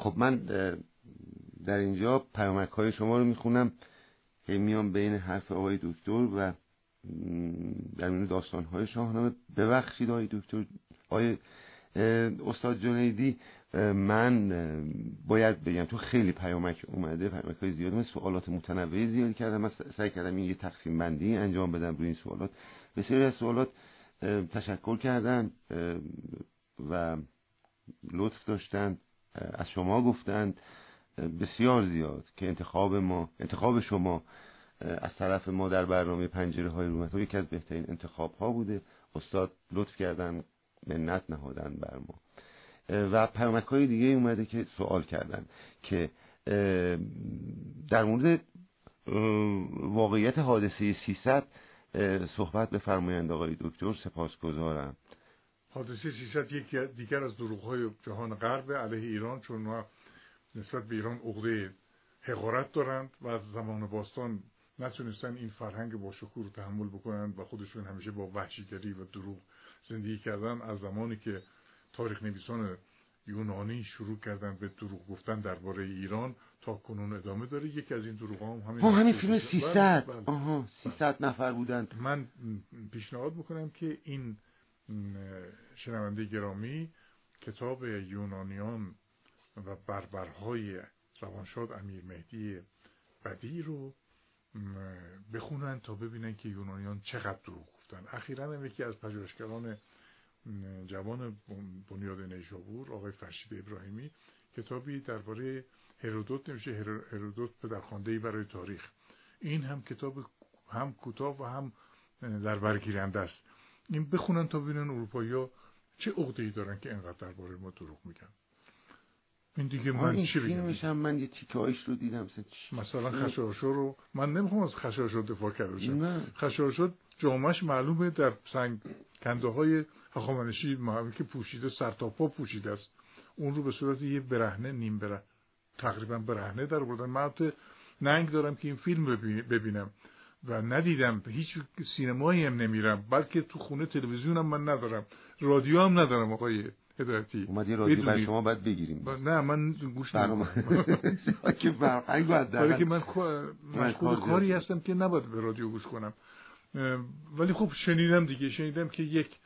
خب من در اینجا پیامک های شما رو می‌خونم که میام بین حرف آقای دکتر و در این داستان های شاهنامه. ببخشید آقای دکتر آقای استاد جنیدی من باید بگم تو خیلی پیامک اومده پیامک های زیاد من سوالات متنوعی زیاد کردم. من سعی کردم این یه تقسیم بندی انجام بدم روی این سوالات. بسیاری از سوالات تشکر کردن و لطف داشتن. از شما گفتند بسیار زیاد که انتخاب ما انتخاب شما از طرف ما در برنامه پنجره های رومت یکی از بهترین انتخاب ها بوده. استاد لطف کردن منت نهادن بر ما. و پیامک های دیگه اومده که سوال کردن که در مورد واقعیت حادثه 300 صحبت بفرمایند آقای دکتر. سپاسگزارم. حادثه 300 یک دیگر از دروغ های جهان غرب علیه ایران چون ما نسبت به ایران عقده حقارت دارند و از زمان باستان نتونستن این فرهنگ با شکور رو تحمل بکنند و خودشون همیشه با وحشیگری و دروغ زندگی کردن. از زمانی که تاریخ نویسان یونانی شروع کردن به دروغ گفتن درباره ایران تا کنون ادامه داره. یکی از این دروغ هم همین همین فیلم 300 بله، بله. آها 300 نفر بودند من پیشنهاد می‌کنم که این شنونده گرامی کتاب یونانیان و بربرهای روانشاد امیر مهدی بدی رو بخونن تا ببینن که یونانیان چقدر دروغ گفتن. اخیرا هم یکی از پژوهشگران جوان بنیاد نیشابور آقای فرشید ابراهیمی کتابی درباره هرودوت نمیشه هرودوت پدرخوانده برای تاریخ. این هم کتاب هم کوتاه و هم در برگیرنده است. این بخونن تا ببینن اروپایی چه عقده دارن که اینقدر درباره ما دروغ میگن. این دیگه من چی بگم؟ من یه تیکه رو دیدم مثلا خشاشو رو من نمی‌خوام از خشاشو دفاع کرده خشاشو جامعش معلومه در سنگ کنده های هخامنشی که پوشیده سر تا پا پوشیده است. اون رو به صورت یه برهنه نیم بره تقریبا برهنه در بردن من ننگ دارم که این فیلم ببینم. و ندیدم هیچ سینمایی هم نمیرم بلکه تو خونه تلویزیون هم من ندارم. رادیو هم ندارم آقای هدایتی. اومد یه رادیو برای شما باید بگیریم. نه من گوش نمیدم که برای که من مشغول کاری هستم که نباید به رادیو گوش کنم. ولی خب شنیدم دیگه شنیدم که یک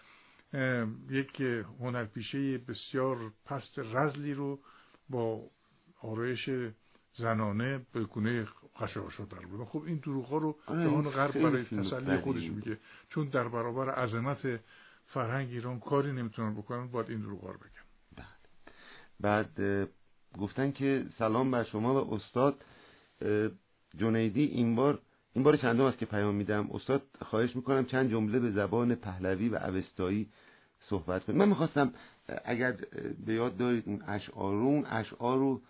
یک هنرپیشه بسیار پست رزلی رو با آرایش زنانه به گونه خشاشا در بودن خب این دروغ ها رو جهان غرب برای تسلی خودش میگه. چون در برابر عظمت فرهنگ ایران کاری نمی‌تونن بکنن باید این دروغ رو بگم بله. بعد گفتن که سلام بر شما و استاد جنیدی این بار این بار چندم است که پیام میدم. استاد خواهش می‌کنم چند جمله به زبان پهلوی و اوستایی صحبت کنید. من می‌خواستم اگر به یاد دارید اون اشعار رو اون اشعار رو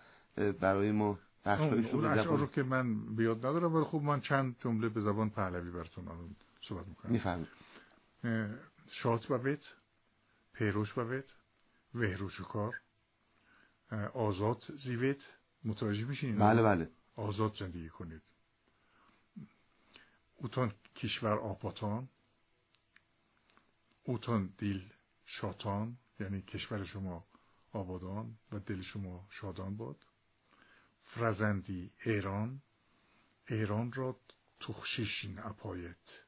برای ما بخشایش رو اشعار رو که من به یاد ندارم ولی خب من چند جمله به زبان پهلوی براتون صحبت می‌کنم. می‌فهمید شاد بوید پیروش بوید وهروش کار. آزاد زیوید متوجه میشین بله بله. آزاد زندگی کنید. اوتان کشور آپاتان اوتان دیل شاتان یعنی کشور شما آبادان و دل شما شادان باد. فرزندی ایران ایران را تخشیشین اپایت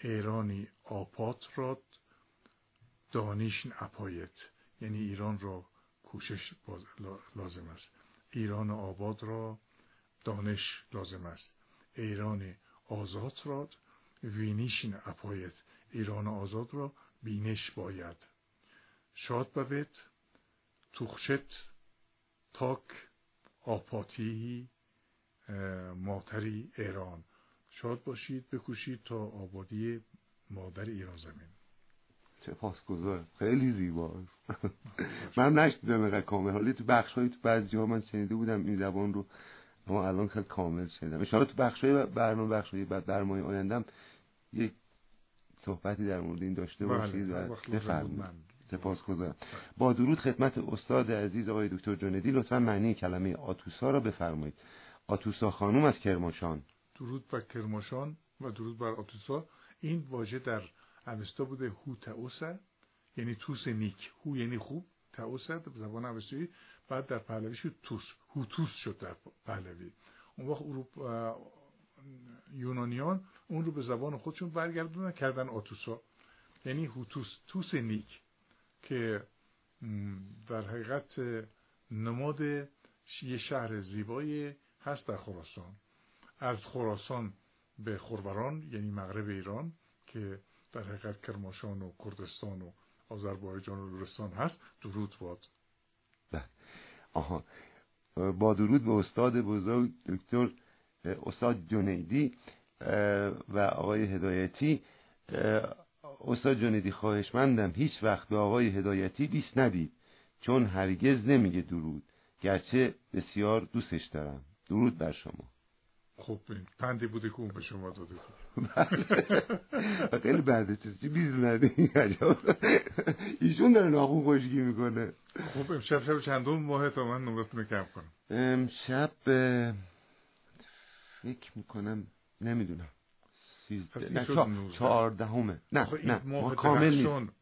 ایرانی آپات را دانیشن اپایت یعنی ایران را کوشش لازم است. ایران آباد را دانش لازم است. ایران آزاد را وینیشن اپایت ایران آزاد را بینش باید. شاد بوید توخشت تاک آپاتی ماتری ایران. شاد باشید بکوشید تا آبادی مادر ایران زمین. سپاسگزارم خیلی زیباست من نشدیدم اینقدر کامل. حالی تو بخش تو بعضی ها من شنیده بودم این زبان رو اما الان خیلی کامل شنیدم. اشاره تو بخش های برنامه بخش های بعد برنامه آیندم یک صحبتی در مورد این داشته بله، باشید و بفرمایید. سپاسگزارم با درود خدمت استاد عزیز آقای دکتر جندی لطفا معنی کلمه آتوسا را بفرمایید. آتوسا خانوم از کرماشان درود بر کرماشان و درود بر آتوسا. این واژه در اوستا بوده هو تاوسه یعنی توس نیک. هو یعنی خوب تاوسه زبان اوستایی بعد در پهلوی شد توس. هوتوس شد در پهلوی. اون وقت اروپا یونانیان اون رو به زبان خودشون برگردوندن کردن آتوسا. یعنی هوتوس توس نیک. که در حقیقت نماد یه شهر زیبایی هست در خراسان. از خراسان به خوربران یعنی مغرب ایران که در حقیقت کرماشان و کردستان و آذربایجان و لورستان هست درود باد. بله. آها. با درود به استاد بزرگ دکتر استاد جنیدی و آقای هدایتی. استاد جنیدی خواهشمندم هیچ وقت به آقای هدایتی بیست ندید چون هرگز نمیگه درود. گرچه بسیار دوستش دارم. درود بر شما. خب پندی بوده که اون به شما داده خیلی بعد چی بیز ایشون داره ناخون خوشگی می‌کنه. خب امشب شب چندون ماه تا من نمرتون کم کنم. امشب فکر می‌کنم نمی‌دونم. نه چهاردهمه. نه نه ماه کامل نیست.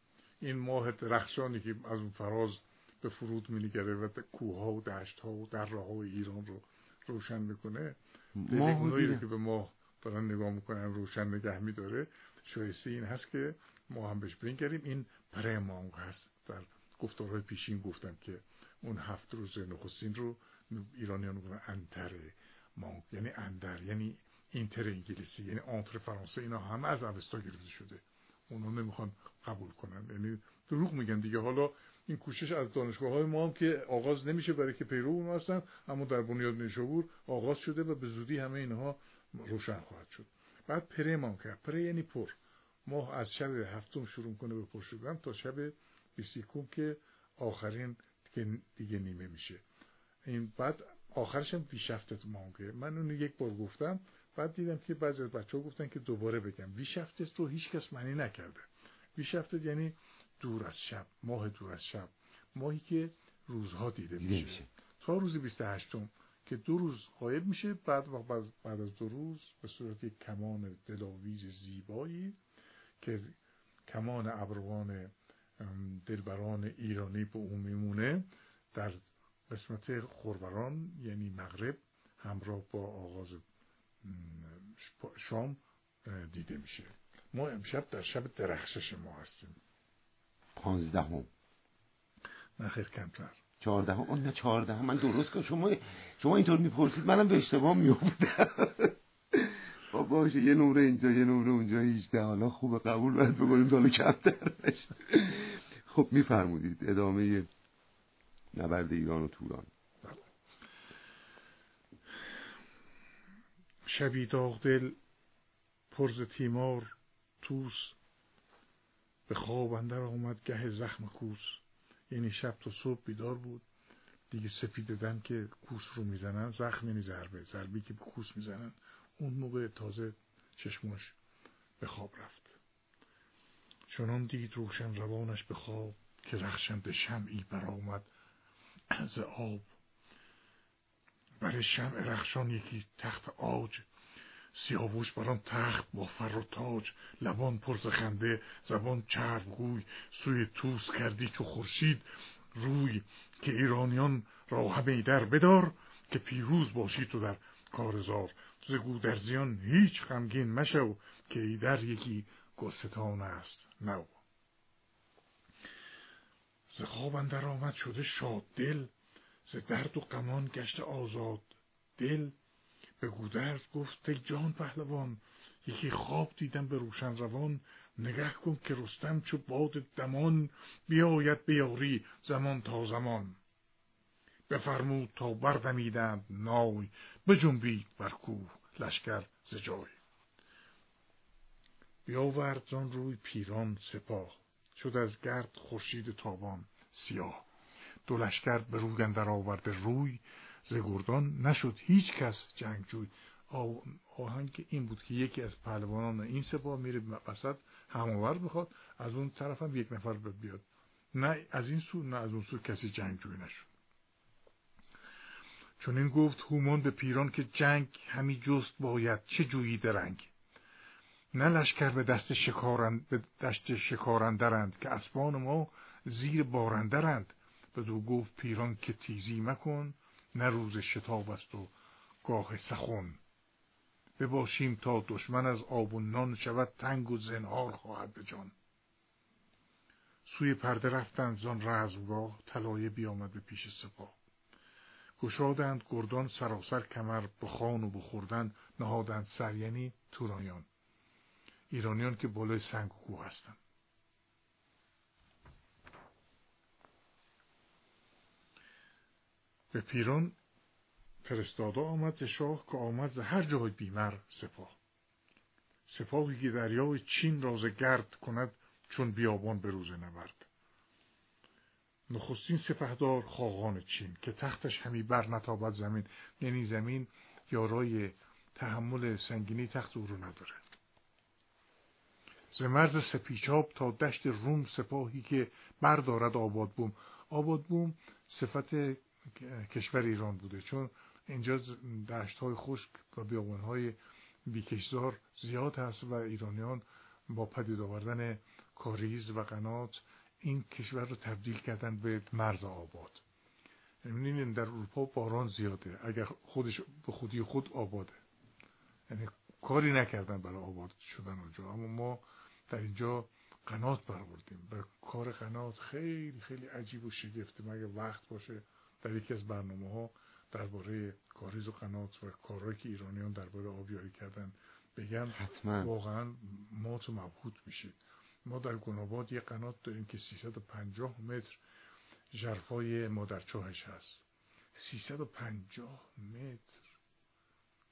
این ماه درخشانی که از اون فراز به فرود میگره و کوه ها و دشت ها و دره های ایران رو روشن می‌کنه اونایی که به ماه دارن نگاه می‌کنن روشن نگه میداره شایسته این هست که ما هم بهش بنگریم. این پره مانگ هست. در گفتارهای پیشین گفتم که اون هفت روز نخستین رو ایرانیان میگن انتر مانگ یعنی اندر یعنی اینتر انگلیسی یعنی آنتر فرانسه اینا همه از اوستا گرفته شده. اونا نمی‌خوان قبول کنن. یعنی دروغ میگن دیگه. حالا این کوشش از دانشگاه های ما هم که آغاز نمیشه برای که پیرو اون هستن اما در بنیاد نیشابور آغاز شده و به زودی همه اینها روشن خواهد شد. بعد پره ما کرد پره یعنی پر. ماه از شب هفتم شروع کنه به پر شدن تا شب بیسیکوم که آخرین که دیگه نیمه میشه. این بعد آخرش هم بیشفتت مانگه من اون یک بار گفتم بعد دیدم که بعضی از بچه ها گفتن که دوباره بگم. بیشفتت رو هیچ کس معنی نکرده. بیشفتت یعنی دور از شب ماه دور از شب. ماهی که روزها دیده میشه. تا روز 28 که دو روز غایب میشه بعد بعد از دو روز به صورت یک کمان دلاویز زیبایی که کمان ابروان دلبران ایرانی به اون میمونه در قسمت خوربران یعنی مغرب همراه با آغاز شام دیده میشه. ما امشب در شب درخشش ما هستیم. پانزدهم. نه خیلی کمتر. چهاردهم؟ اون نه چهاردهم. من درست کنم شما شما اینطور می‌پرسید منم به اشتباه میافتم. خب باشه. یه نمره اینجا یه نمره اونجا. 18 حالا خوبه. قبول باید بکنیم تا کمتر خب میفرمودید. ادامه نبرد ایران و توران. شبی داغ دل پرز تیمار توس. به خواب اندر آمد گه زخم کوس. یعنی شب تا صبح بیدار بود. دیگه سپیددن که کوس رو می‌زنن زخم یعنی ضربه. ضربی که به کوس می‌زنن. اون موقع تازه چشماش به خواب رفت. چنان دید روشن روانش به خواب که رخشنده شمعی برآمد از آب. برای شمع رخشان یکی تخت آج سیاوش بران تخت با فر و تاج لبان پرز خنده زبان چرب گوی سوی توس کردی چو خورشید روی که ایرانیان را همه در بدار که پیروز باشی تو در کارزار. ز گودرزیان هیچ غمگین مشو که ایدر یکی گستان است. نو ز خواب اندر آمد شده شاد دل ز درد و غمان گشته آزاد دل. به گودرز گفت ای جان پهلوان یکی خواب دیدم به روشن روان. نگه کن که رستم چو باد دمان بیاید بیاری زمان تا زمان. بفرمود تا بردمیدند نای بجنبید بر کوه لشکر ز جای. بیاورد زان روی پیران سپاه شد از گرد خورشید تابان سیاه. دو لشکر به روی اندر آورده روی ز نشد هیچ کس جنگجوی. آهنگ این بود که یکی از پهلوانان این سپاه میره وسط هماور بخواد از اون طرف هم یک نفر بیاد. نه از این سو نه از اون سو کسی جنگجوی نشد. چون این گفت هومان به پیران که جنگ همی جست باید چه جویی درنگ؟ نه لشکر به دست شکارند به دشت شکارندرند که اسبان ما زیر بارندرند. به دو گفت پیران که تیزی مکن نه روز شتاب است و گاه سخن. بباشیم تا دشمن از آب و نان شود تنگ و زنهار خواهد به جان. سوی پرده رفتند زان رزمگاه طلایه بیامد به پیش سپاه. گشادند گردان سراسر کمر به خان و بخوردن نهادند سر یعنی تورانیان ایرانیان که بالای سنگ و کوه هستند. به پیران فرستاده آمد ز شاه که آمد ز هر جای بیمر سپاه. سپاهی که دریای چین راز گرد کند چون بیابان به روز نبرد. نخستین سپهدار خاقان چین که تختش همی بر نتابد زمین یعنی زمین یارای تحمل سنگینی تخت او رو نداره. ز مرز سپیچاب تا دشت روم سپاهی که بردارد آباد بوم آباد بوم صفت کشور ایران بوده. چون اینجا دشت های خشک و بیابان های بیکشزار زیاد هست و ایرانیان با پدید آوردن کاریز و قنات این کشور رو تبدیل کردن به مرز آباد. یعنی در اروپا باران زیاده. اگر خودش به خودی خود آباده. یعنی کاری نکردن برای آباد شدن اونجا. اما ما در اینجا قنات برآوردیم. و کار قنات خیلی خیلی عجیب و شگفته مگه وقت باشه در یکی از برنامه ها درباره کاریز و قنات و کارهایی که ایرانیان درباره آبیاری کردن بگم حتما. واقعا مات و مبهوت میشید ما در گناباد یه قنات داریم که 350 متر جرفای مادرچاهش هست. 350 متر.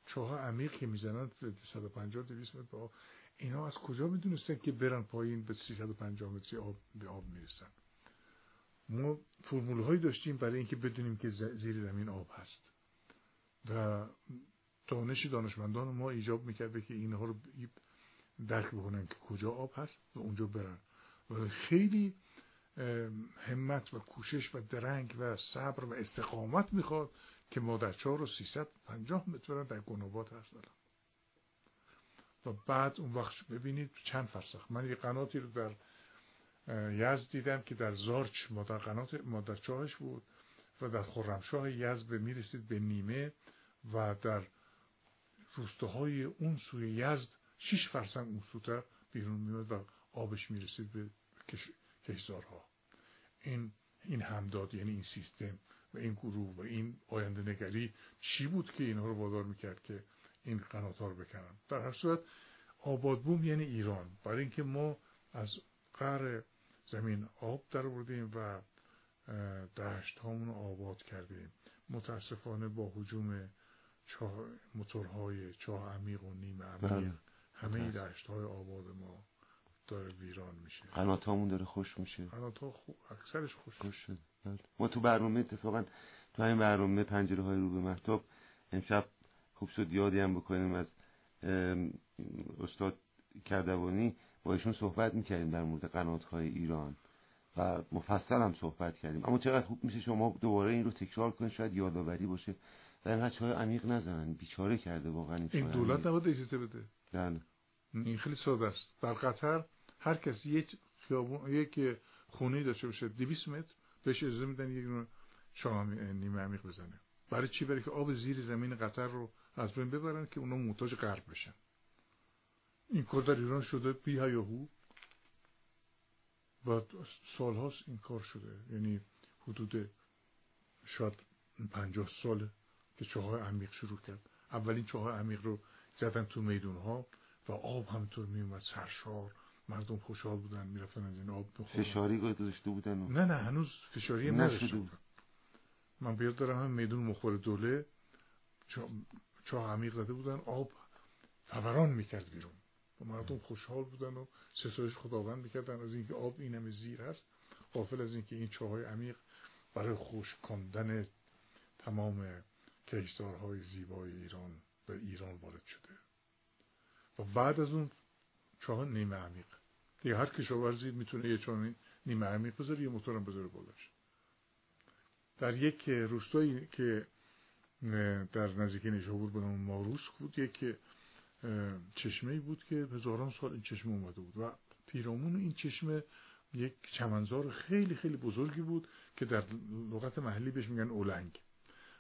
چاه عمیق که می‌زنن 150 200 متر با اینا از کجا می‌دونستن که برن پایین به 350 متر آب به آب می‌رسن؟ ما فرمول هایی داشتیم برای اینکه بدونیم که زیر زمین آب هست. و دانش دانشمندان ما ایجاب می‌کرده که اینها رو درک بکنن که کجا آب هست و اونجا برن. و خیلی همت و کوشش و درنگ و صبر و استقامت می‌خواد که ما در چهار و سیصد پنجاه متر در گنابات هست و بعد اون وقت ببینید چند فرسخ. من یه قناتی رو در یزد دیدم که در زارچ مادر قنات مادر چاهش بود و در خرمشاه یزد به می‌رسید به نیمه و در روستاهای اون سوی یزد شیش فرسنگ اون سوتر بیرون میاد و آبش می‌رسید به کش... کشزارها این این همداد یعنی این سیستم و این گروه و این آینده نگری چی بود که اینها رو وادار می‌کرد که این قنات ها رو بکنن؟ در هر صورت آباد بوم یعنی ایران. برای اینکه ما از قهر زمین آب در بردیم و دشت هامون آباد کردیم. متاسفانه با حجوم موتورهای چاه عمیق و نیم عمیق بله. همه دشت های آباد ما داره ویران میشه. قنات هامون داره خوش میشه. قنات ها خو... اکثرش خوش, خوش شد. بله. ما تو برنامه اتفاقا تو این برنامه پنجره های رو به محتاب امشب خوب شد یادی هم بکنیم از استاد کردوانی با ایشون صحبت می‌کردیم در مورد قنات های ایران و مفصل هم صحبت کردیم. اما چقدر خوب میشه شما دوباره این رو تکرار کنید شاید یادآوری باشه. و اینقدر چای عمیق نزنن بیچاره کرده واقعا این, این دولت نباید اجازه بده. بله. این خیلی ساده است. در قطر هر کسی یک خیابون یک خونه داشته باشه 200 متر بهش اجازه میدن یک چاه نیمه عمیق بزنه. برای چی؟ برای که آب زیر زمین قطر رو از بین ببرن که اونا محتاج غرب بشن. این کار در ایران شده بی هیاهو و سال هاست این کار شده. یعنی حدود شاید پنجاه سال که چاه عمیق شروع کرد. اولین چاه عمیق رو زدن تو میدون ها و آب همطور می اومد سرشار. مردم خوشحال بودن می‌رفتن از این آب بخورن فشاری گذاشته بودن؟ نه نه هنوز فشاری نداشته بودن من بیاد دارم هم میدون مخور دوله چاه عمیق زده بودن آب فوران می‌کرد بیرون. و مردم خوشحال بودن و ستایش خداوند می‌کردن. از اینکه آب این همه زیر هست قافل از اینکه این چاه عمیق برای خوش کندن تمام کشتارهای زیبای ایران به ایران وارد شده. و بعد از اون چاه نیمه عمیق. دیگه هر کشاورزی می‌تونه یه چاه نیمه عمیق بذاره یه موتورم بذاره بالاش. در یک روستایی که در نزدیک نیشابور به نام ماروس بود یک چشمه بود که هزاران سال این چشمه اومده بود و پیرامون این چشمه یک چمنزار خیلی خیلی بزرگی بود که در لغت محلی بهش میگن اولنگ.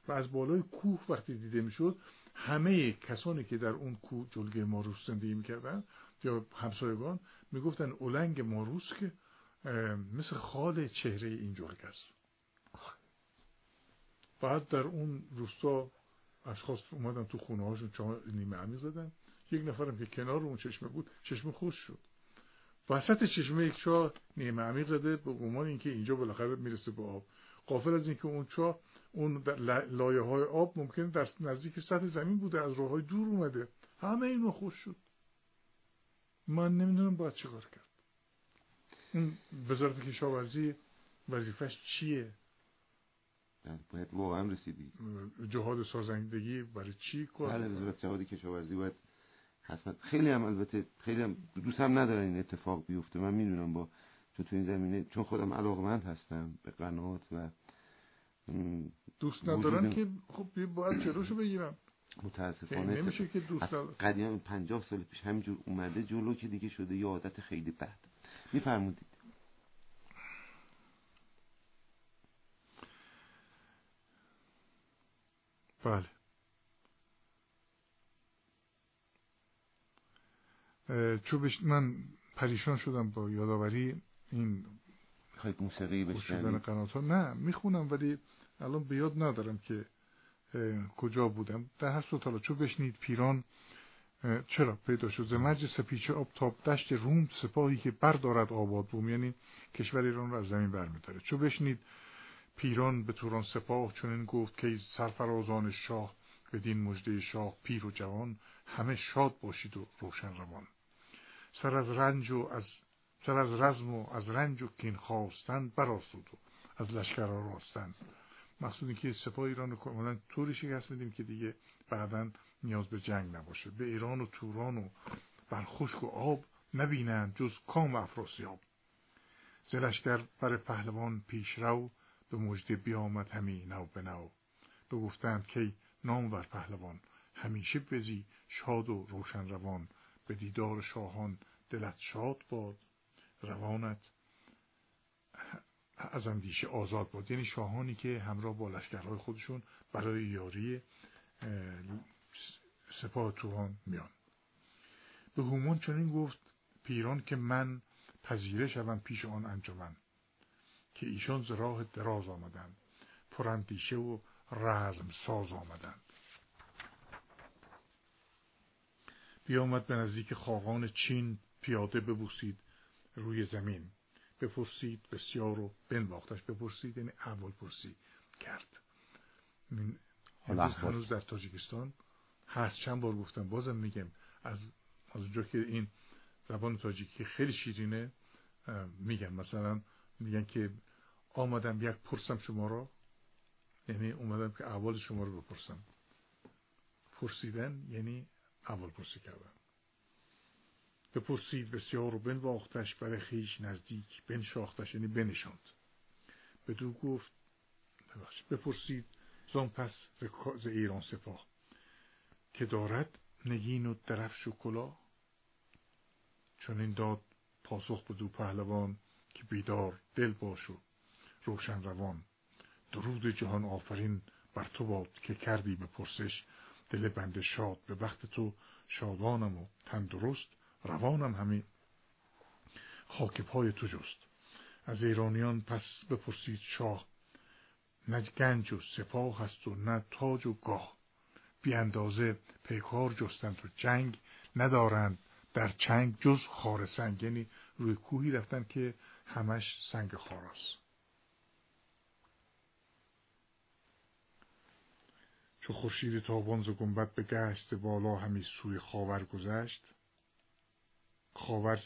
و از بالای کوه وقتی دیده می‌شد همه کسانی که در اون کوه جلگه ماروس زندگی می‌کردن یا همسایگان می‌گفتن اولنگ ماروس که مثل خال چهره این جلگه است. بعد در اون روستا اشخاص اومدن تو خونه هاشون چهار نیمه عمیق زدن. یک نفرم که کنار اون چشمه بود چشمه خوش شد. وسط چشمه یک چاه نیمه عمیق زده به گمان اینکه اینجا بالاخره می‌رسه به آب. قافل از اینکه اون چاه اون لایه های آب ممکن در نزدیک سطح زمین بوده از راه های دور اومده. همه اینو خوش شد. من نمی‌دونم باید چیکار کرد. اون وزارت کشاورزی وظیفش چیه؟ باید واقعا رسیدی. جهاد سازندگی برای چی کار بله وزارت جهاد کشاورزی باید حتما خیلی هم البته خیلی هم دوست هم ندارن این اتفاق بیفته. من می‌دونم با تو تو این زمینه چون خودم علاقمند هستم به قنات و دوست ندارن که خب باید جلوشو بگیرم. متاسفانه نمیشه که دوست قدیم 50 سال پیش همینجور اومده جلو که دیگه شده یه عادت خیلی بد. میفرمودید. بله. چوبش من پریشان شدم با یادآوری این خواهید موسیقی قنات ها نه می‌خونم ولی الان به یاد ندارم که کجا بودم. در هر صورت حالا چو بشنید پیران. چرا؟ پیدا شد. زمج سپیچه آب تاب دشت روم سپاهی که بردارد آباد بوم یعنی کشور ایران رو از زمین برمیداره. چو بشنید پیران به توران سپاه چون این گفت که سرفرازان شاه بدین مجده شاه پیر و جوان همه شاد باشید و روشن روان. سر از رنج و از سر از رزم و از رنج و کین خواستن براسود و از لشکر راستن مقصود که سپاه ایران رو کاملا طوری شکست میدیم که دیگه بعدا نیاز به جنگ نباشه. به ایران و توران و بر خشک و آب نبینند جز کام افراسیاب. زلشگر بر پهلوان پیش رو به مجده بیامد همی نو به نو. بگفتند که نام بر پهلوان همیشه بزی شاد و روشن روان. به دیدار شاهان دلت شاد باد روانت از اندیشه آزاد باد. یعنی شاهانی که همراه با لشکرهای خودشون برای یاری سپاه توران میان. به هومان چنین گفت پیران که من پذیره شوم پیش آن انجمن که ایشان راه دراز آمدند پراندیشه و رزم ساز آمدند. بیامد به نزدیک خاقان چین پیاده ببوسید روی زمین. بپرسید بسیار و بنواختش بپرسید یعنی اول پرسی کرد. هنوز در تاجیکستان هست چند بار گفتم بازم میگم از از اونجا که این زبان تاجیکی خیلی شیرینه میگن مثلا میگن که آمدم یک پرسم شما را یعنی اومدم که اول شما رو بپرسم. پرسیدن یعنی اول پرسی کردن بپرسید بسیار و بنواختش برای خیش نزدیک بنشاختش یعنی بنشاند. دو گفت بپرسید زان پس ز ایران سپاه که دارد نگین و درفش و چون این داد پاسخ دو پهلوان که بیدار دل باش و روشن روان. درود جهان آفرین بر تو باد که کردی به پرسش دل بنده شاد به وقت تو شادانم و تندرست روانم همین. خاک پای تو جست. از ایرانیان پس بپرسید شاه نه گنج و سپاه هست و نه تاج و گاه. بی اندازه پیکار جستند و جنگ ندارند. در چنگ جز خار سنگ. یعنی روی کوهی رفتن که همش سنگ خاراست چو خورشید تابان ز گنبد به گشت بالا همی سوی خاور گذشت. خاور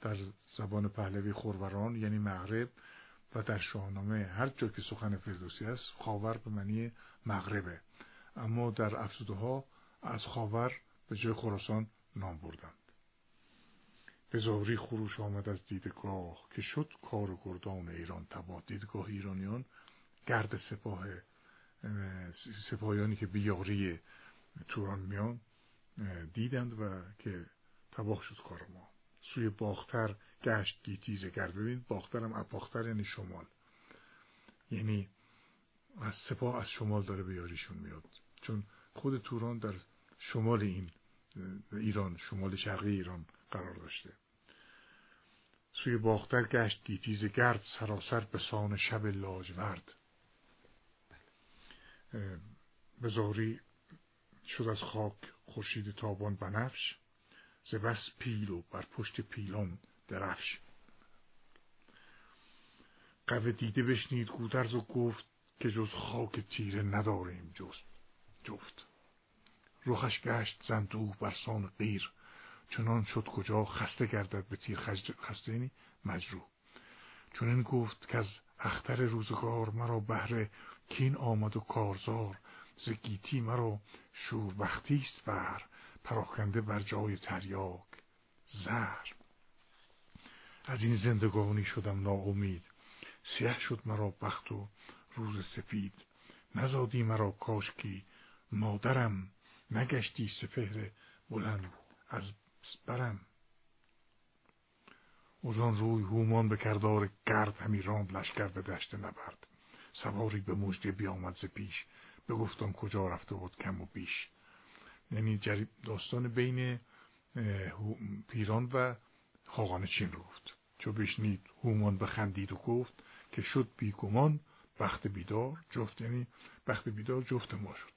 در زبان پهلوی خوروران یعنی مغرب و در شاهنامه هر جا که سخن فردوسی است خاور به معنی مغربه. اما در افسوده ها از خاور به جای خراسان نام بردند. به زاری خروش آمد از دیدگاه که شد کار گردان ایران تباه. دیدگاه ایرانیان گرد سپاه سپاهیانی که بیاری توران میان دیدند و که تباه شد کار ما. سوی باختر گشت گیتیزه کرد ببین باختر هم باختر یعنی شمال. یعنی از سپاه از شمال داره به یاریشون میاد. چون خود توران در شمال این ایران شمال شرقی ایران قرار داشته. سوی باختر گشت گیتیز گرد سراسر به سان شب لاجورد. به زاری شد از خاک خورشید تابان بنفش ز بس پیل و بر پشت پیلان درفش قوه دیده بشنید گودرز و گفت که جز خاک تیره نداریم جست جفت. رخش گشت زندوه بر سان غیر چنان شد کجا خسته گردد به تیر خسته یعنی مجروح. چون این گفت که از اختر روزگار مرا بهره کین آمد و کارزار ز گیتی مرا شوربختیست بر پراکنده بر جای تریاک زهر. از این زندگانی شدم ناامید سیه شد مرا بخت و روز سپید نزادی مرا کاشکی مادرم نگشتی سپهر بلند از برم. اوزان روی هومان به کردار گرد همی راند لشکر به دشت نبرد. سواری به مجده بیامد ز پیش. بگفتم کجا رفته بود کم و بیش. یعنی داستان بین پیران و خاقان چین رو گفت. چو بشنید هومان بخندید و گفت که شد بیگمان بخت بیدار جفت یعنی بخت بیدار جفت ما شد.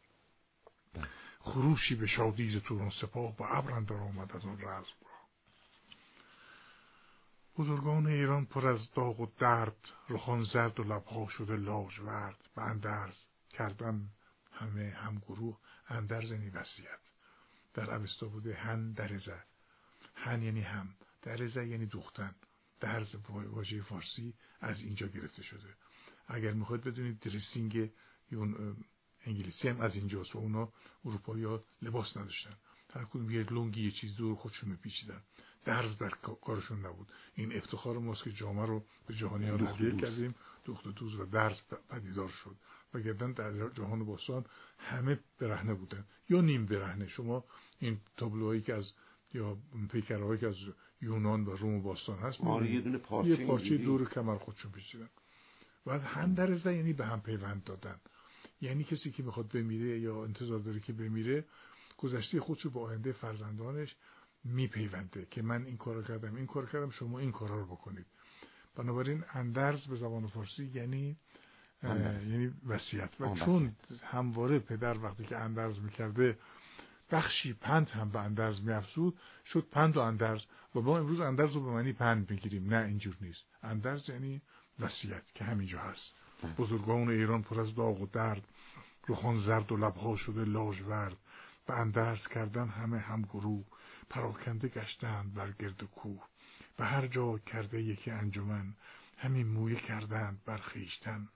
بله. خروشی به شادیز توران سپاه با ابر آمد از آن رزم را بزرگان ایران پر از داغ و درد رخان زرد و لبها شده لاژورد به اندرز کردن همه هم گروه اندرز یعنی در اوستا بوده هن درزه. هن یعنی هم درزه یعنی دوختن. درز واژه فارسی از اینجا گرفته شده. اگر می‌خواید بدونید درسینگ اون انگلیسی هم از اینجاست و اونا اروپایی لباس نداشتن. هر کدوم یه لنگی یه چیز دور خودشون میپیچیدن. درز در کارشون نبود. این افتخار ماست که جامعه رو به جهانی ها کردیم. دوخت دوز و درز پدیدار شد. و گردن در جهان باستان همه برهنه بودن. یا نیم برهنه. شما این تابلوهایی که از یا پیکرهایی که از یونان و روم باستان هست آره یه دونه پارچه, دور کمر خودشون پیچیدن. و هم درزه یعنی به هم پیوند دادن. یعنی کسی که می‌خواد بمیره یا انتظار داره که بمیره گذشته خودشو با آینده فرزندانش میپیونده که من این کارو کردم این کار کردم شما این کارا رو بکنید. بنابراین اندرز به زبان فارسی یعنی یعنی وصیت. و چون همواره پدر وقتی که اندرز می‌کرده بخشی پند هم به اندرز میافزود شد پند و اندرز. و ما امروز اندرز رو به معنی پند می‌گیریم نه اینجور نیست. اندرز یعنی وصیت که همینجا هست. بزرگان ایران پر از داغ و درد روخان زرد و لبها شده لاژورد. به اندرز کردن همه هم گروه پراکنده گشتند بر گرد کوه و هر جا کرده یکی انجمن همین مویه کردند بر خیشتن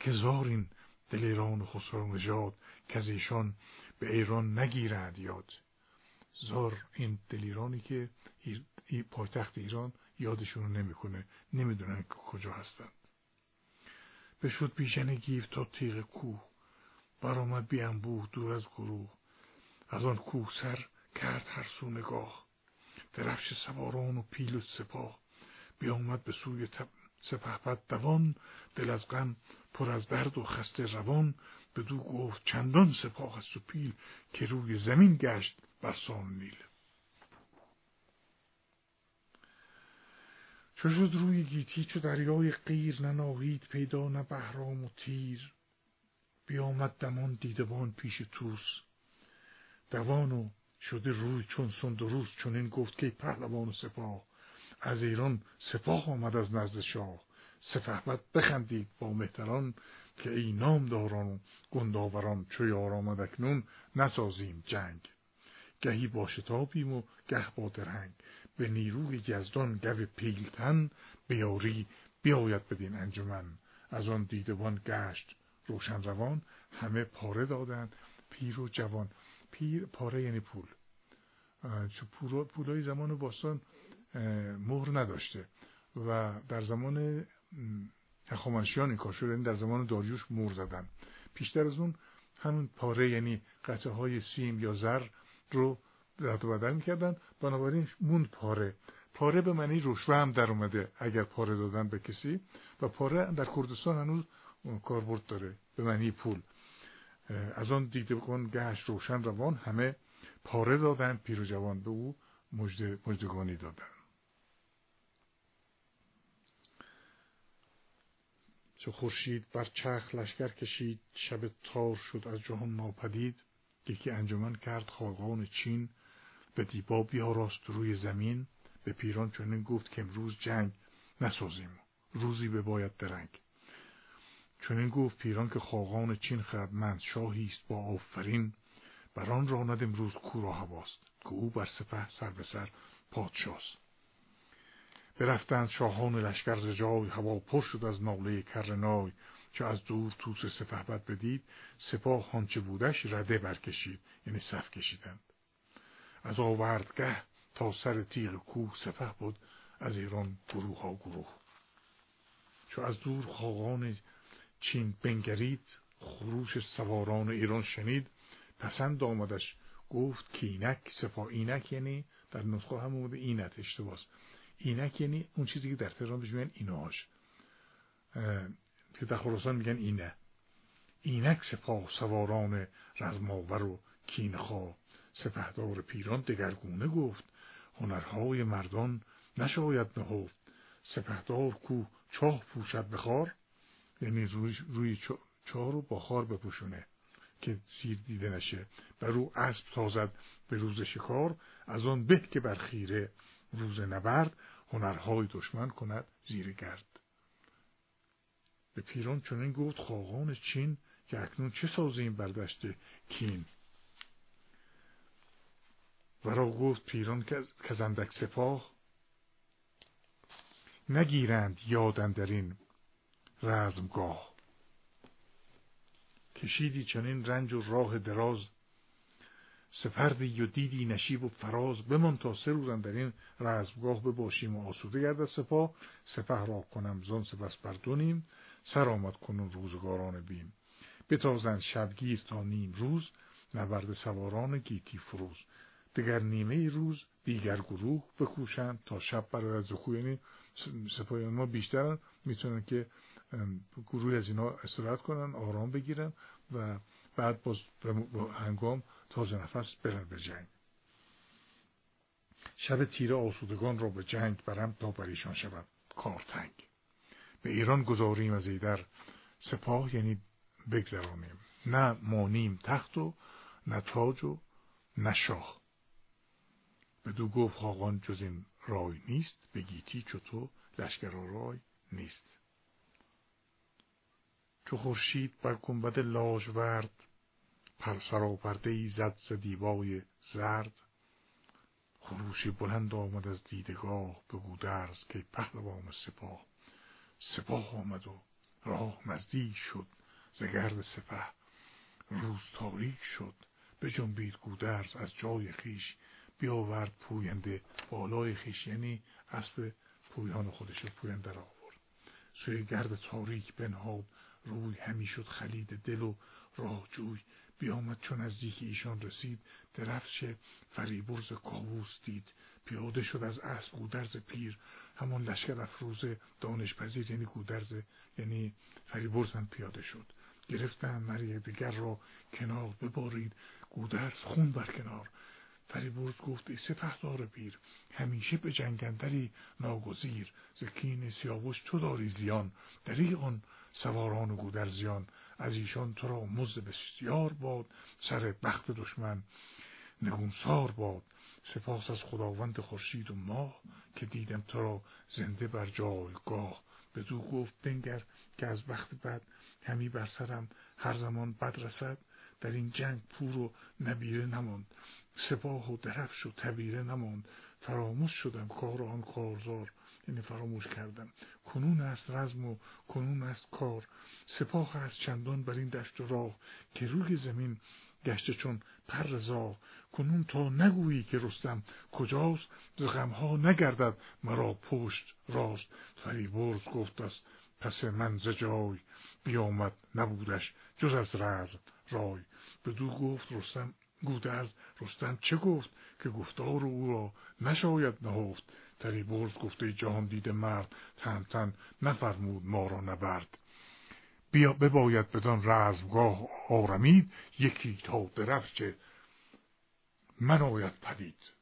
که زارین دل ایران و خسرو نژاد که از ایشان به ایران نگیرند یاد. زار این دلیرانی که پایتخت ایران یادشون رو نمی‌کنه نمی‌دونن کجا هستن. بشد پیشن گیف تا تیغ کوه. برآمد بی انبوه دور از گروه. از آن کوه سر کرد هر سو نگاه. درفش سواران و پیل و سپاه. بیامد به سوی سپهبد دوان. دل از غم پر از درد و خسته روان. بدو گفت چندان سپاه است و پیل که روی زمین گشت بر سان نیل. چو شد روی گیتی چو دریای غیر نناهید پیدا نه بهرام و تیر. بیامد دمان دیدبان پیش توس دوان و شده روی چون سندروس چون این گفت که پهلوان و سپاه. از ایران سپاه آمد از نزد شاه. سپهبد بخندید با مهتران که ای نامداران و گنداوران چو یار آمد اکنون نسازیم جنگ. گهی با شتابیم و گه با درنگ به نیروی یزدان گو پیلتن بیاری بیاید بدین انجمن. از آن دیدبان گشت روشن روان همه پاره دادند پیر و جوان. پیر پاره یعنی پول. چون پولای زمان باستان مهر نداشته. و در زمان هخامنشیان این کار شده یعنی در زمان داریوش مور زدن. پیشتر از اون همون پاره یعنی قطعه های سیم یا زر رو رد و بدل می‌کردن. بنابراین موند پاره. پاره به معنی رشوه هم در اومده اگر پاره دادن به کسی. و پاره در کردستان هنوز کاربرد داره به معنی پول. از آن دیده کن گشت روشن روان همه پاره دادن پیر و جوان به او مجد مجدگانی دادن. چو خورشید بر چرخ لشکر کشید شب تار شد از جهان ناپدید. یکی انجمن کرد خاقان چین به دیبا بیاراست روی زمین. به پیران چنین گفت که امروز جنگ نسازیم. روزی به باید درنگ. چنین گفت پیران که خاقان چین خردمند شاهی است با آفرین بر آن راند امروز کورا هواست که او بر سپه سر به سر پادشاست. برفتند شاهان لشکر جای هوا پر شد از ناله کرنای چه از دور توس سپهبد بدید سپاه آنچه بودش رده برکشید یعنی صف کشیدند. از آوردگه تا سر تیغ کوه سپه بود از ایران گروه ها گروه. چو از دور خاقان چین بنگرید خروش سواران ایران شنید. پسند آمدش گفت که اینک سپاه اینک یعنی در نسخه هم اومده اینت اشتباس. اینک یعنی اون چیزی که در تهران بهش میگن ایناش که در خراسان میگن اینه. اینک سپاه سواران رزماور و کینخواه سپهدار پیران دگرگونه گفت هنرهای مردان نشاید نهفت. سپهدار کو چاه پوشد بخار یعنی روی, روی چاه رو با خار بپوشونه که سیر دیده نشه و رو اسب سازد به روز شکار. از آن به که بر خیره روز نبرد هنرهای دشمن کند زیر گرد. به پیران چنین گفت خاقان چین که اکنون چه سازیم بر کین؟ ورا گفت پیران که زندک سپاه نگیرند یادن در این رزمگاه. کشیدی چنین رنج و راه دراز. سپردی و دیدی نشیب و فراز. بمان تا سه روزن در این رزمگاه بباشیم و آسوده گردد سپاه. سپه را کنم زان سپس بردونیم سر آمد کنون روزگاران بیم. بتازند شبگیر تا نیم روز. نبرد سواران گیتی فروز. دگر نیمه روز دیگر گروه بکوشند تا شب برای از یعنی سپاهیان ما بیشترن. می‌تونن که گروه از اینا استراحت کنن آرام بگیرن و بعد باز هنگام تازه نفس برن به جنگ. شب تیره آسودگان را به جنگ برم تا بر ایشان شود کارتنگ. به ایران گذاریم از ایدر سپاه یعنی بگذرانیم. نه مانیم تخت و نه تاج و نه شاه. دو گفت خاقان جز این رای نیست به گیتی تو لشکر رای نیست. چو خورشید بر گنبد لاژورد پر سراپرده ای زد ز زرد. خروشی بلند آمد از دیدگاه به گودرز که پهلوان سپاه. سپاه آمد و راه نزدیک شد ز گرد سپه. روز تاریک شد به جنبید گودرز از جای خیش بیاورد پوینده بالای خیش یعنی اسب پویان خودش رو پوینده را آورد. سوی گرد تاریک بنهاد روی همی شد خلید دل و راه جوی. بیامد چون نزدیک ایشان رسید درفش فریبرز کاووس دید. پیاده شد از اسب گودرز پیر. همان لشکر افروز دانش پذیر یعنی گودرز یعنی فریبرز هم پیاده شد. گرفتن مری دیگر را کنار ببارید. گودرز خون بر کنار. فریبرز گفت ای سپهدار پیر همیشه به جنگندری ناگزیر. زکین سیاوش تو داری زیان؟ آن سواران و گودرزیان از ایشان تو را مزد بسیار باد سر بخت دشمن نگونسار باد. سپاس از خداوند خورشید و ماه که دیدم تو را زنده بر جایگاه. دو گفت بنگر که از بخت بد همی بر سرم هر زمان بد رسد در این جنگ پور و نبیره نماند. سپاه و درفش و تبیره نماند. فراموش شدم کار آن کارزار یعنی فراموش کردم. کنون است رزم و کنون است کار. سپاه است چندان بر این دشت راه که روی زمین گشته چون پر زاغ کنون تا نگویی که رستم کجاست ز غمها نگردد مرا پشت راست. فریبرز گفت است پس من ز بیامد نبودش جز از رزم رای. بدو گفت رستم گودرز رستم چه گفت که گفتار او را نشاید نهفت؟ برز گفته جهان دیده مرد تن تن نفرمود ما را نبرد. بیا بباید بدان رزمگاه آرمید یکی تا درفچه من آید پدید.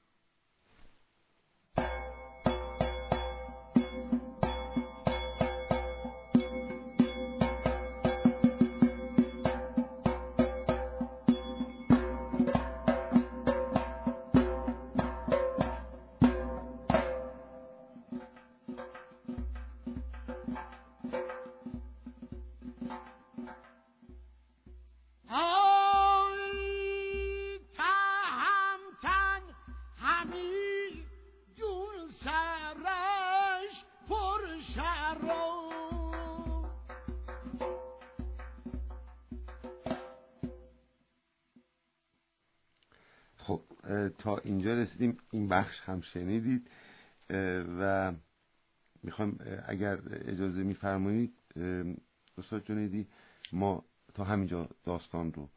تا اینجا رسیدیم. این بخش هم شنیدید. و می‌خوام اگر اجازه میفرمایید استاد جنیدی ما تا همینجا داستان رو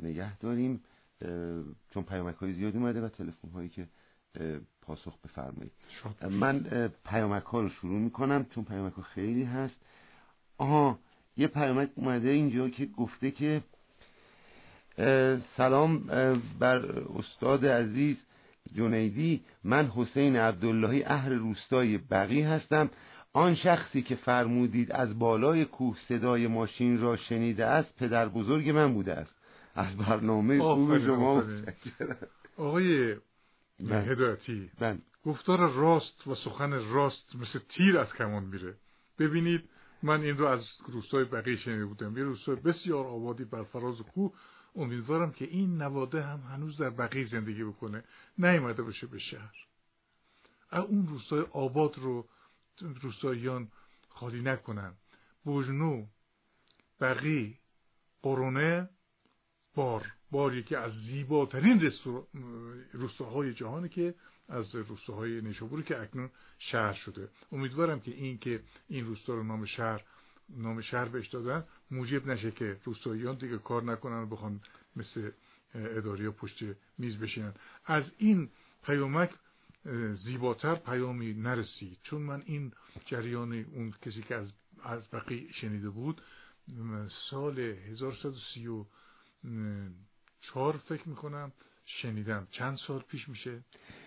نگه داریم. چون پیامک های زیادی اومده و تلفن هایی که پاسخ بفرمایید. من پیامک ها رو شروع می‌کنم چون پیامک ها خیلی هست. آها یه پیامک اومده اینجا که گفته که سلام بر استاد عزیز جنیدی. من حسین عبداللهی اهل روستای بقی هستم. آن شخصی که فرمودید از بالای کوه صدای ماشین را شنیده است پدر بزرگ من بوده است. از برنامه خوب شما. آقای بله. هدایتی بله. گفتار راست و سخن راست مثل تیر از کمان میره. ببینید من این رو از روستای بقیه شنیده بودم. یه روستای بسیار آبادی بر فراز کوه امیدوارم که این نواده هم هنوز در بقیه زندگی بکنه. نیامده باشه به شهر. اون روستای آباد رو روستاییان خالی نکنن. بوجنو بقی قرونه بار. باری که از زیباترین روستاهای جهانی که از روستاهای نیشابوری که اکنون شهر شده. امیدوارم که این که این روستا رو نام شهر نام شهر بهش دادن. موجب نشه که روستاییان دیگه کار نکنن و بخوان مثل اداری ها پشت میز بشینن. از این پیامک زیباتر پیامی نرسید. چون من این جریان اون کسی که از از بقیه شنیده بود سال 1134 فکر می‌کنم شنیدم. چند سال پیش میشه؟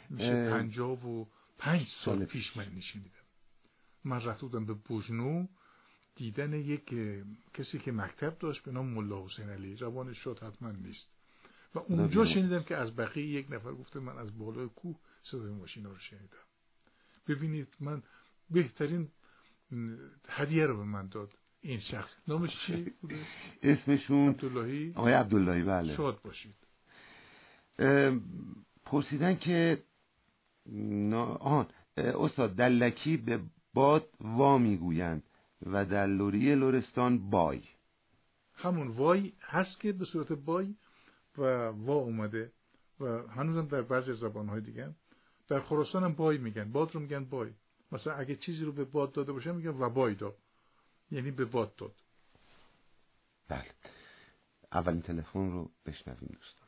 میشه پنجاب و پنج سال پیش من شنیدم. من رفت بودم به بوجنو دیدن یک کسی که مکتب داشت به نام ملا حسین علی زبانش شد حتما نیست. و اونجا شنیدم که از بقیه یک نفر گفته من از بالای کوه صدای ماشین رو شنیدم. ببینید من بهترین هدیه رو به من داد این شخص. نامش چی بوده؟ اسمشون عبداللهی؟ آقای عبداللهی بله. شاد باشید. پرسیدن که آن استاد دلکی به باد وا می‌گویند. و در لوری لورستان بای. همون وای هست که به صورت بای و وا اومده و هنوزم در بعضی زبانهای دیگه. در خراسان هم بای میگن باد رو میگن بای. مثلا اگه چیزی رو به باد داده باشه میگن و بای داد. یعنی به باد داد. بله. اولین تلفن رو بشنویم دوستان.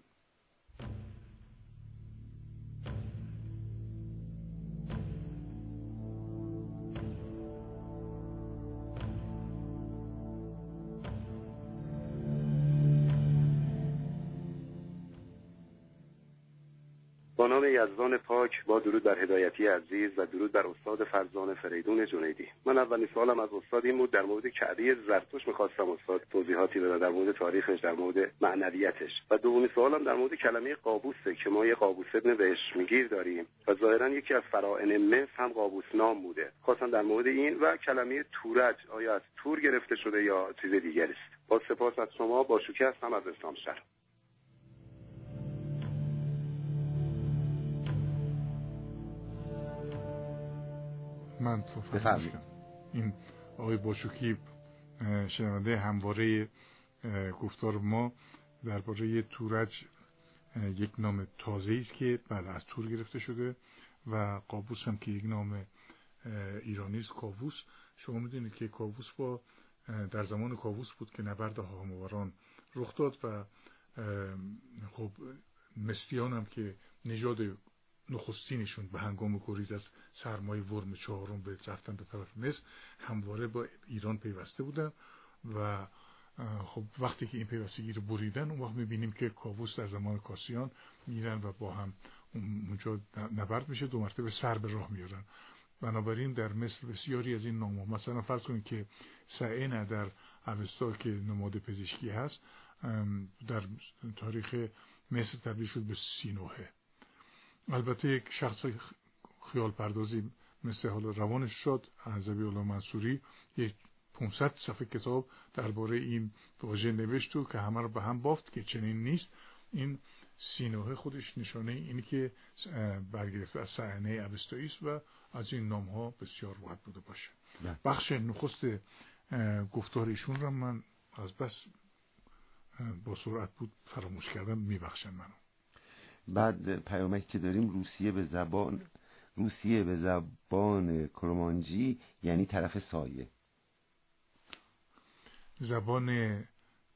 یزدان پاک با درود بر هدایتی عزیز و درود بر استاد فرزان فریدون جنیدی. من اولین سوالم از استاد این بود در مورد کعبه زرتوش می‌خواستم استاد توضیحاتی بدن در مورد تاریخش در مورد معنویتش. و دومی سوالم در مورد کلمه قابوسه که ما یه قابوس ابن بهش میگیر داریم و ظاهرا یکی از فرائن مصر هم قابوس نام بوده. خواستم در مورد این و کلمه تورج آیا از تور گرفته شده یا چیز دیگری است. با سپاس از شما با شوکه هستم از اسلام شهر من این آقای باشوکی شنونده همواره گفتار ما درباره تورج یک نام تازه است که بعد از تور گرفته شده و قابوس هم که یک نام ایرانی است کاووس. شما می‌دونید که کاووس با در زمان کاووس بود که نبرد هاموران رخ داد و خب مصریان هم که نژاد نخستینشون به هنگام گریز از سرمایه ورم چهارم به رفتن به طرف مصر همواره با ایران پیوسته بودن و خب وقتی که این پیوستگی رو بریدن اون وقت می‌بینیم که کاووس در زمان کاسیان میرن و با هم اونجا نبرد میشه دو مرتبه سر به راه میارن. بنابراین در مصر بسیاری از این نام مثلا فرض کنید که سعینه در اوستا که نماد پزشکی هست در تاریخ مصر تبدیل شد به سینوهه. البته یک شخص خیال پردازی مثل حالا روانش شد عزبی الله منصوری یک 500 صفحه کتاب درباره این واژه نوشت و که همه رو به هم بافت که چنین نیست. این سینوه خودش نشانه اینی که برگرفته از سعنه اوستایی و از این نام ها بسیار باید بوده باشه. بله. بخش نخست گفتار ایشون را من از بس با سرعت بود فراموش کردم میبخشن منو. بعد پیامک که داریم روسیه به زبان روسیه به زبان کرمانجی یعنی طرف سایه. زبان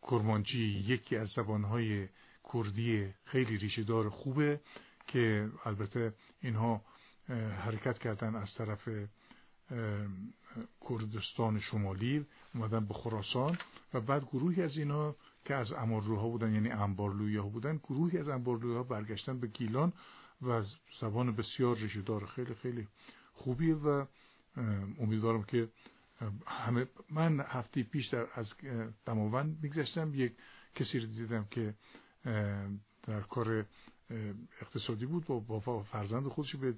کرمانجی یکی از زبانهای کردی خیلی ریشهدار خوبه که البته اینها حرکت کردن از طرف کردستان شمالی اومدن به خراسان و بعد گروهی از اینها که از امارلوها بودن یعنی انبارلویا بودن گروهی از انبارلوها برگشتن به گیلان و زبان بسیار ریشهدار خیلی خیلی خوبیه و امیدوارم که همه من هفته پیش در از دماوند میگذشتم یک کسی رو دیدم که در کار اقتصادی بود و با فرزند خودش به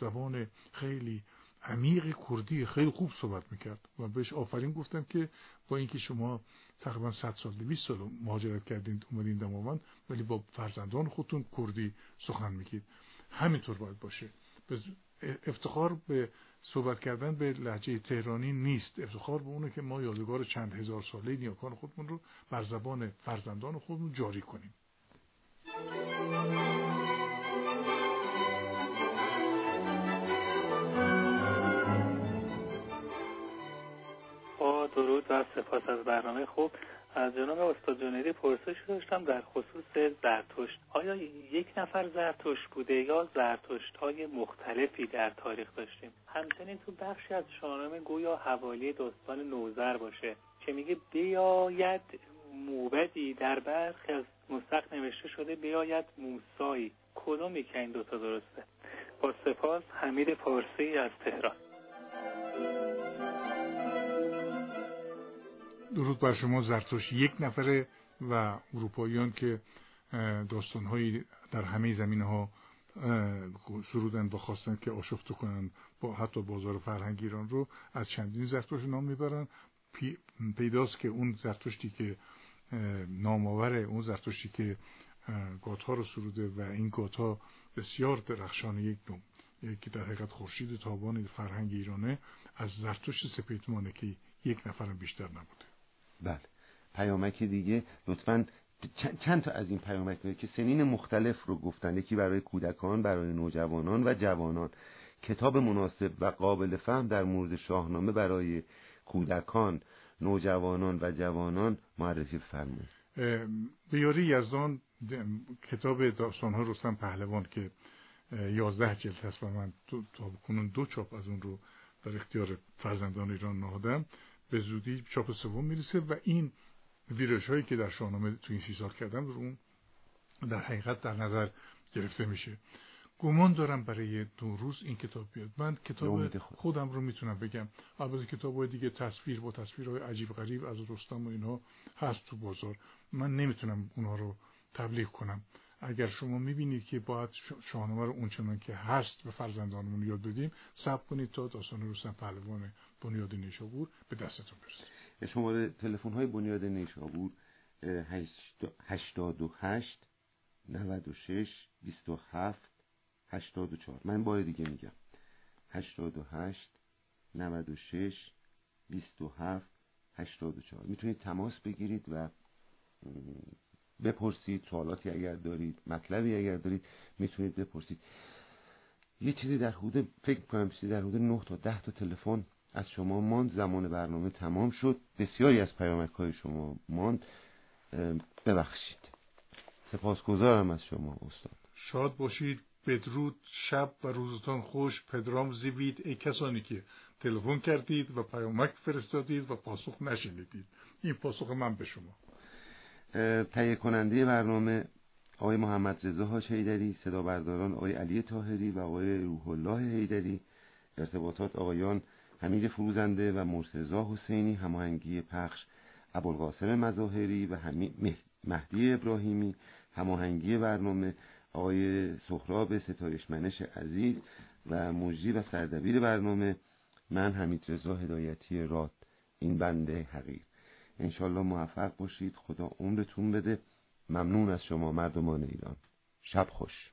زبان خیلی عمیق کردی خیلی خوب صحبت می‌کرد و بهش آفرین گفتم که با اینکه شما تقریبا 100 سال 200 سال مهاجرت کردین اومدین دماوند ولی با فرزندان خودتون کردی سخن میگید. همینطور باید باشه. افتخار به صحبت کردن به لحجه تهرانی نیست. افتخار به اونه که ما یادگار چند هزار ساله نیاکان خودمون رو بر زبان فرزندان خودمون جاری کنیم. درود و سپاس از برنامه خوب. از جناب استاد جنیدی پرسش داشتم در خصوص زرتشت. آیا یک نفر زرتشت بوده یا زرتشت های مختلفی در تاریخ داشتیم؟ همچنین تو بخشی از شاهنامه گویا حوالی داستان نوزر باشه که میگه بیاید موبدی در برخی از مستق نوشته شده بیاید موسایی. کدومی که این دوتا درسته؟ با سپاس حمید پارسی از تهران. درود بر شما زرتوش یک نفره و اروپاییان که داستانهایی در همه زمینه ها سرودن و خواستن که آشفته کنن با حتی بازار فرهنگ ایران رو از چندین زرتوش نام می‌برن. پیداست که اون زرتشتی که نامآور اون زرتشتی که گاتها رو سروده و این گاتها بسیار درخشان یک نوم که در حقیقت خورشید تابان فرهنگ ایرانه از زرتشت سپیدمانه که یک نفرم بیشتر نبوده. بله. پیامک دیگه لطفا چند تا از این پیامک که سنین مختلف رو گفتن یکی برای کودکان برای نوجوانان و جوانان. کتاب مناسب و قابل فهم در مورد شاهنامه برای کودکان نوجوانان و جوانان معرفی فرمایید بیاری یزدان کتاب داستان ها رستم پهلوان که یازده جلد هست و من تا کنون دو چاپ از اون رو در اختیار فرزندان ایران نهادم. به زودی چاپ سوم می‌رسه و این ویرش هایی که در شاهنامه تو این سی سال کردم رو اون در حقیقت در نظر گرفته میشه. گمان دارم برای دو روز این کتاب بیاد. من کتاب خودم رو می‌تونم بگم. البته کتاب های دیگه تصویر با تصویرهای عجیب غریب از رستم و اینها هست تو بازار. من نمی‌تونم اونها رو تبلیغ کنم. اگر شما می‌بینید که باید شاهنامه رو اونچنان که هست به فرزندانمون یاد بدیم صبر کنید تا داستان رستم پهلوان بنیاد نیشابور به دستتون برسه. شماره تلفن های بنیاد نیشابور 88 96 27 84 من بار دیگه میگم. 88 96 27 84 می‌تونید تماس بگیرید و بپرسید سوالاتی اگر دارید مطلبی اگر دارید می‌تونید بپرسید. یه چیزی در حدود فکر کنم چیزی در حدود 9 تا 10 تا تلفن از شما ماند. زمان برنامه تمام شد. بسیاری از پیامک های شما ماند. ببخشید. سپاسگزارم از شما استاد. شاد باشید. بدرود. شب و روزتان خوش. پدرام زیوید ای کسانی که تلفن کردید و پیامک فرستادید و پاسخ نشنیدید. این پاسخ من به شما. تهیه کننده برنامه آقای محمد رضا هاش هیدری صدا برداران آقای علی تاهری و آقای روح الله هیدری ارتباطات آقایان حمید فروزنده و مرتضا حسینی هماهنگی پخش ابوالقاسم مظاهری و مهدی ابراهیمی هماهنگی برنامه آقای سخراب ستایش منش عزیز و مجری و سردبیر برنامه من حمید رضا هدایتی راد این بنده حقیر. انشالله موفق باشید. خدا عمرتون بده. ممنون از شما مردمان ایران. شب خوش.